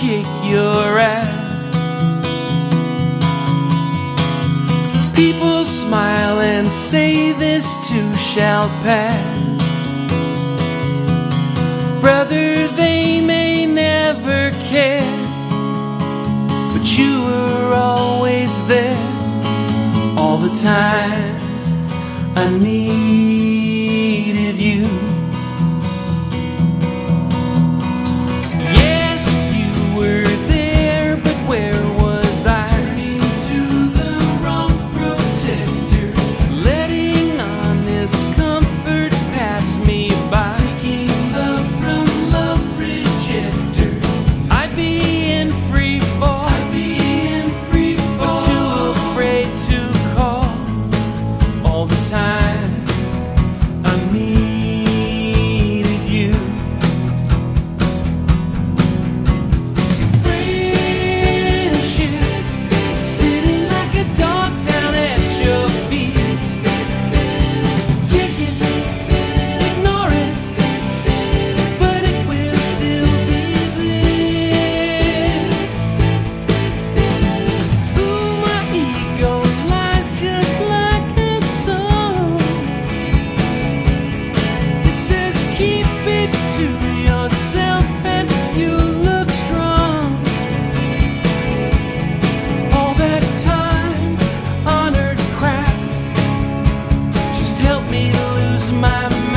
kick your ass. People smile and say this too shall pass. Brother, they may never care, but you were always there all the times I need. my